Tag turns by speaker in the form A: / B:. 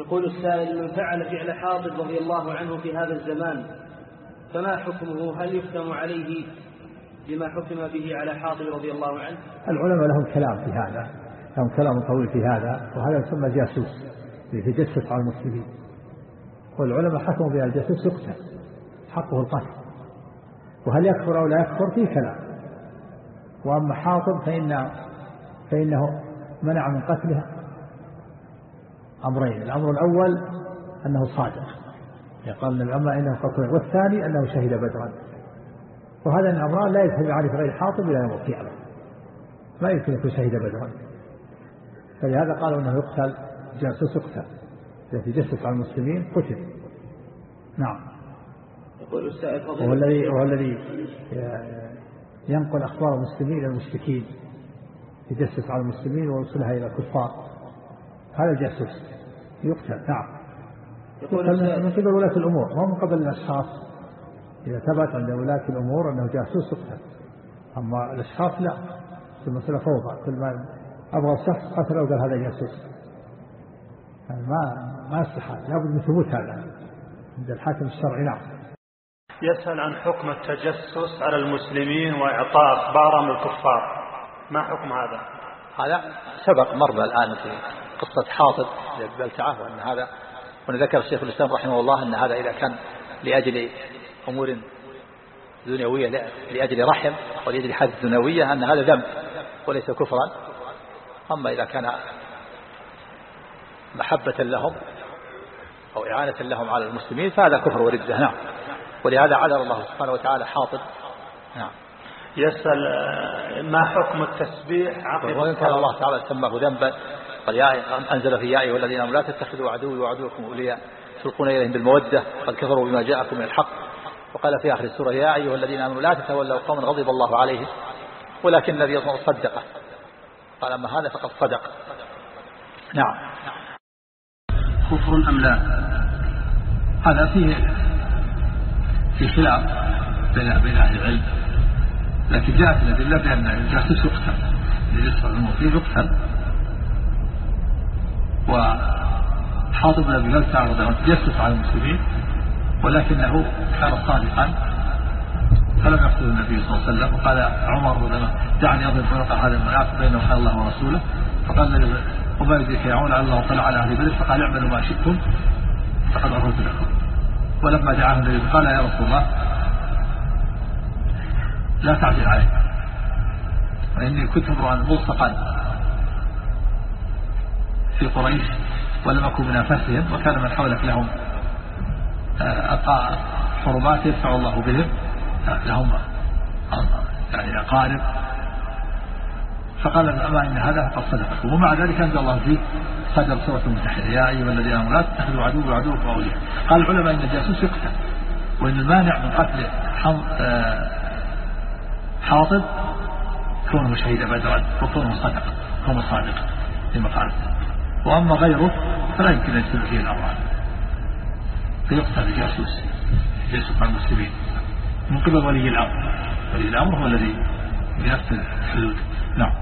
A: يقول السائل من فعل فعل حاطب رضي الله عنه في هذا الزمان فما حكمه؟ هل يختم عليه بما حكم به على حاطب رضي الله عنه؟
B: العلماء لهم كلام في هذا لهم كلام طويل في هذا وهذا يسمى جاسوس يتجسس على المسلمين. والعلماء حكموا بأن الجاسوس يقتل حقه القتل. وهل يكفر أو لا يكفر؟ فيه كلام. وأما حاطب فإن فإنه منع من قتله أمرين. الأمر الأول أنه صادق. قال من العلماء إنه قتل والثاني أنه شهد بدرا. وهذا الأمران لا يذهب عليه غير حاطب إلى يوم القيامة. ما يمكن يكون شهد بدرا. فلهذا قالوا أنه يقتل جاسوس يقتل. إذا تجسس على المسلمين قتل. نعم.
A: يقول السائل
B: وهو الذي وهو الذي ينقل أخبار المسلمين إلى المشركين. يجسس على المسلمين ويوصلها إلى الكفار. هذا الجاسوس. يقتل نعم. يقول من قبل ولاة الأمور ما من قبل الأشخاص. إذا ثبت عند ولاة الأمور أنه جاسوس يقتل. أما الأشخاص لا. المسألة فوضى كل ما أبغى الشخص قتله وقال هذا جاسوس. يعني ما ما يصلح لابد من ثبوت هذا. عند الحاكم الشرعي نعم.
C: يسأل عن حكم التجسس على المسلمين وإعطاء أخبارهم للكفار. ما حكم هذا؟
D: هذا سبق مر الآن في قصة حاطب. بلتعة وأن هذا وأن ذكر الشيخ الإسلام رحمه الله أن هذا إذا كان لأجل أمور دنيوية لأجل رحم ولأجل حدث دنيوية أن هذا ذنب وليس كفرا. أما إذا كان محبة لهم أو إعانة لهم على المسلمين فهذا كفر وردة. نعم. ولهذا عذر الله سبحانه وتعالى حاطب. نعم.
C: يسأل آه، ما حكم التسبيح؟ عقب
D: وإن كان الله تعالى سماه ذنبا قال يا أنزل في يائي والذين آمنوا لا تتخذوا عدوي وعدوكم أولياء تلقون إليهم بالمودة قد كفروا بما جاءكم من الحق. وقال في آخر السورة يا أيها الذين آمنوا لا تتولوا قوما غضب الله عليهم ولكن الذي صدقه. قال أما هذا فقد صدق. نعم.
B: كفر أم لا؟ هذا فيه في خلاف بين بين أهل العلم. لكن جاءت الأدلة بأن الجاسوس يقتل لجسر الموت يقتل. وحاطب بن أبي بلتع رضي الله تجسس على المسلمين ولكنه كان صادقا فلم يقتل النبي صلى الله عليه وسلم. وقال عمر دعني أضرب عنق هذا المنافق بينه وبين الله ورسوله. فقال وما يدريك يا عون الله طلع على أهل بدر. فقال اعملوا ما شئتم فقد غفرت لكم. ولما دعاه النبي قال يا رسول الله لا تعجل علي وإني كنت امرؤا ملصقا. في قريش ولم أكن من أنفسهم وكان من حولك لهم آه، حرمات يدفع الله بهم لهم يعني أقارب. فقال أما إن هذا فقد صدقكم. ومع ذلك أنزل الله فيه صدر سورة المتحدة يا أيها الذين آمنوا لا تتخذوا عدو وعدوكم أولياء. قال العلماء إن الجاسوس يقتل وإن المانع من قتل آه، حاطب كونه شهيد بدرا وكونه صدق كونه صادق في مقالته وأما غيره فلا يمكن أن يكون فيه الأمر فيقتل الجاسوس جاسوس مع المسلمين. من قبل ولي الأمر. ولي الأمر هو الذي ينفذ الحدود. نعم.